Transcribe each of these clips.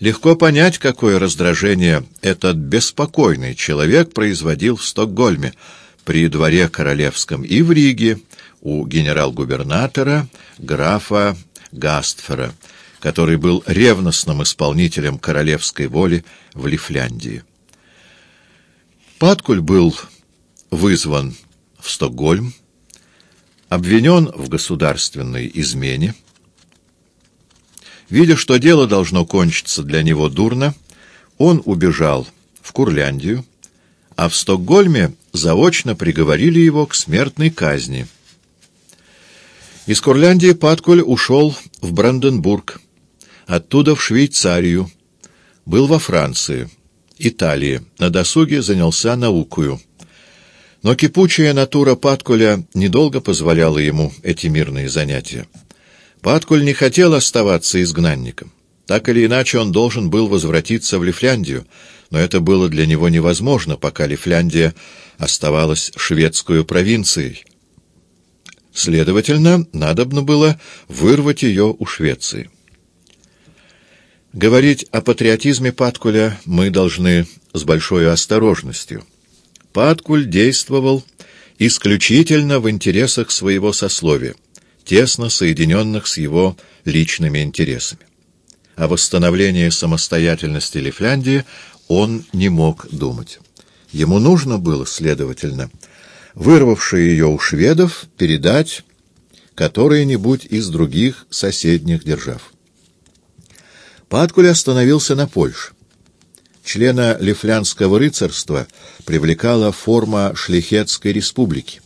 Легко понять, какое раздражение этот беспокойный человек производил в Стокгольме, при дворе королевском и в Риге, у генерал-губернатора графа Гастфера, который был ревностным исполнителем королевской воли в Лифляндии. Паткуль был вызван в Стокгольм, обвинен в государственной измене. Видя, что дело должно кончиться для него дурно, он убежал в Курляндию, а в Стокгольме заочно приговорили его к смертной казни. Из Курляндии Паткуль ушел в Бранденбург, оттуда в Швейцарию, был во Франции, Италии, на досуге занялся наукою. Но кипучая натура Паткуля недолго позволяла ему эти мирные занятия. Паткуль не хотел оставаться изгнанником. Так или иначе он должен был возвратиться в Лифляндию, но это было для него невозможно, пока Лифляндия оставалась шведской провинцией. Следовательно, надобно было вырвать ее у Швеции. Говорить о патриотизме Паткуля мы должны с большой осторожностью. Паткуль действовал исключительно в интересах своего сословия, тесно соединенных с его личными интересами. О восстановлении самостоятельности Лифляндии он не мог думать. Ему нужно было, следовательно, вырвавшие ее у шведов, передать которые-нибудь из других соседних держав. Паткуль остановился на Польше. Члена Лифлянского рыцарства привлекала форма Шлихетской республики,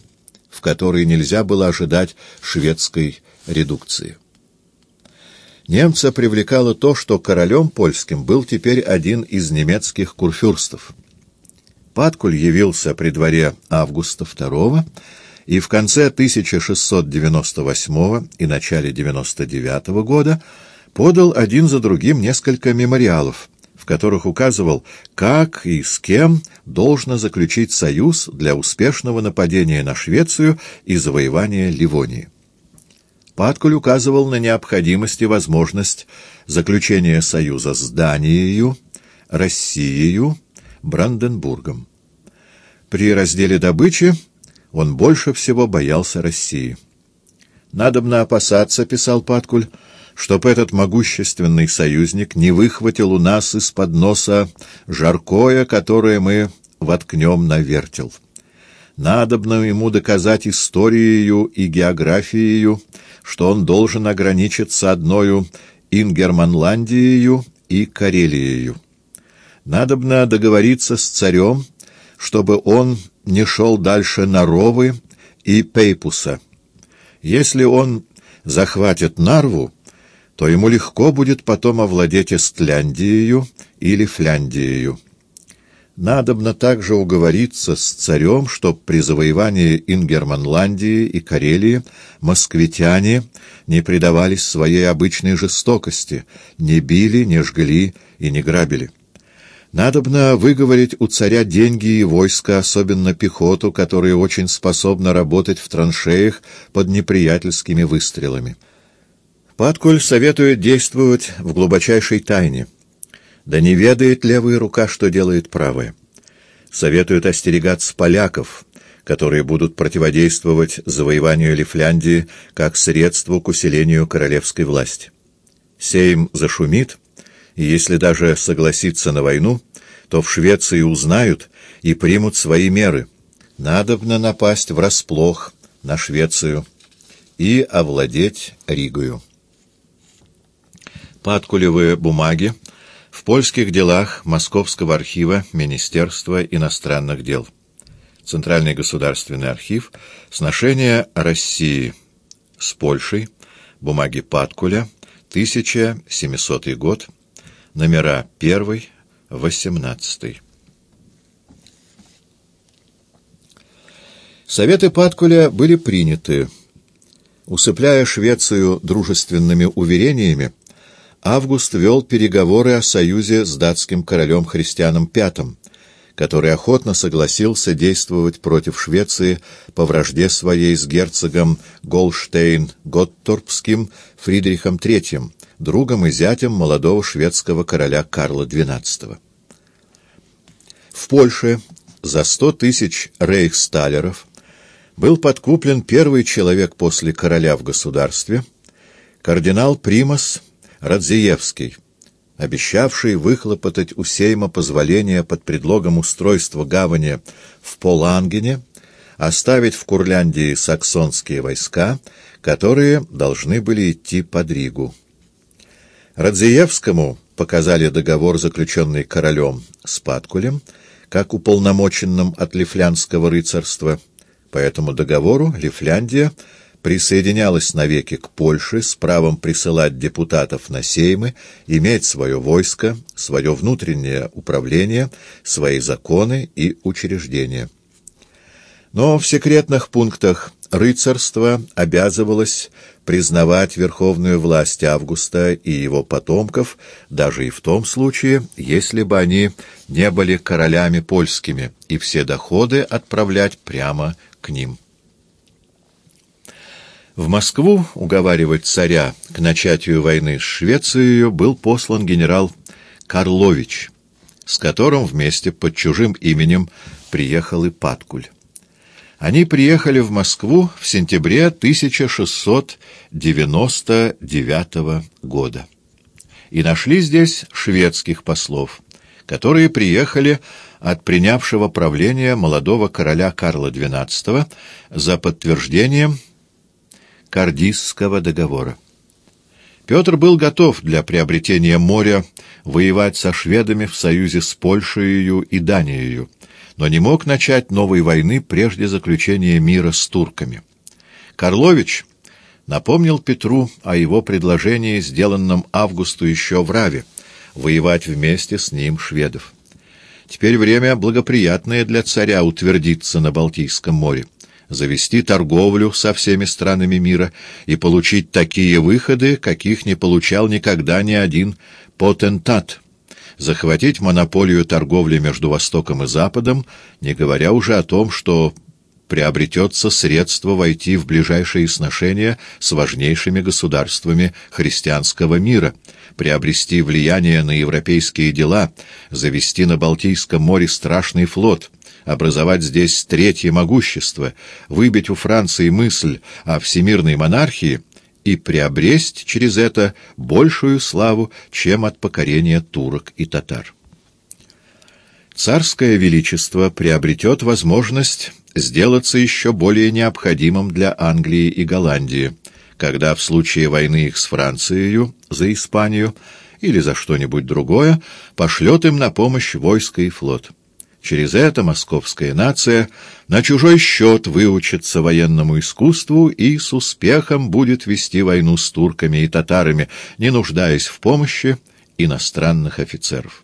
в которой нельзя было ожидать шведской редукции. Немца привлекало то, что королем польским был теперь один из немецких курфюрстов. Паткуль явился при дворе Августа II и в конце 1698 и начале 99 года подал один за другим несколько мемориалов, в которых указывал, как и с кем должно заключить союз для успешного нападения на Швецию и завоевания Ливонии. Паткуль указывал на необходимость и возможность заключения союза с Данией, Россией, Бранденбургом. При разделе добычи он больше всего боялся России. «Надобно опасаться», — писал Паткуль, — чтоб этот могущественный союзник не выхватил у нас из-под носа жаркое, которое мы воткнем на вертел. Надобно ему доказать историей и географией, что он должен ограничиться одною Ингерманландией и Карелией. Надобно договориться с царем, чтобы он не шел дальше Наровы и Пейпуса. Если он захватит Нарву, то ему легко будет потом овладеть Эстляндией или Фляндией. Надобно также уговориться с царем, чтоб при завоевании Ингерманландии и Карелии москвитяне не предавались своей обычной жестокости, не били, не жгли и не грабили. Надобно выговорить у царя деньги и войска, особенно пехоту, которая очень способна работать в траншеях под неприятельскими выстрелами. Паткуль советует действовать в глубочайшей тайне. Да не ведает левая рука, что делает правая. Советует остерегаться поляков, которые будут противодействовать завоеванию Лифляндии как средству к усилению королевской власти. Сейм зашумит, и если даже согласится на войну, то в Швеции узнают и примут свои меры. Надобно напасть врасплох на Швецию и овладеть Ригою. Паткулевые бумаги в польских делах Московского архива Министерства иностранных дел. Центральный государственный архив. Сношение России с Польшей. Бумаги Паткуля. 1700 год. Номера 1, 18. Советы Паткуля были приняты. Усыпляя Швецию дружественными уверениями, Август вел переговоры о союзе с датским королем Христианом V, который охотно согласился действовать против Швеции по вражде своей с герцогом Голштейн-Готторпским Фридрихом III, другом и зятем молодого шведского короля Карла XII. В Польше за сто тысяч рейхсталеров был подкуплен первый человек после короля в государстве, кардинал Примас Радзиевский, обещавший выхлопотать у Сейма позволение под предлогом устройства гавани в Полангене оставить в Курляндии саксонские войска, которые должны были идти под Ригу. Радзиевскому показали договор, заключенный королем с Паткулем, как уполномоченным от лифлянского рыцарства. По этому договору Лифляндия присоединялась навеки к Польше с правом присылать депутатов на сеймы, иметь свое войско, свое внутреннее управление, свои законы и учреждения. Но в секретных пунктах рыцарство обязывалось признавать верховную власть Августа и его потомков, даже и в том случае, если бы они не были королями польскими, и все доходы отправлять прямо к ним. В Москву уговаривать царя к начатию войны с Швецией был послан генерал Карлович, с которым вместе под чужим именем приехал и Паткуль. Они приехали в Москву в сентябре 1699 года и нашли здесь шведских послов, которые приехали от принявшего правления молодого короля Карла XII за подтверждением Кардисского договора. Петр был готов для приобретения моря воевать со шведами в союзе с Польшей и Данией, но не мог начать новой войны прежде заключения мира с турками. Карлович напомнил Петру о его предложении, сделанном Августу еще в Раве, воевать вместе с ним шведов. Теперь время благоприятное для царя утвердиться на Балтийском море, завести торговлю со всеми странами мира и получить такие выходы, каких не получал никогда ни один потентат. Захватить монополию торговли между Востоком и Западом, не говоря уже о том, что приобретется средство войти в ближайшие сношения с важнейшими государствами христианского мира, приобрести влияние на европейские дела, завести на Балтийском море страшный флот, образовать здесь третье могущество, выбить у Франции мысль о всемирной монархии — и приобресть через это большую славу, чем от покорения турок и татар. Царское величество приобретет возможность сделаться еще более необходимым для Англии и Голландии, когда в случае войны их с Францией за Испанию или за что-нибудь другое пошлет им на помощь войско и флот. Через это московская нация на чужой счет выучится военному искусству и с успехом будет вести войну с турками и татарами, не нуждаясь в помощи иностранных офицеров.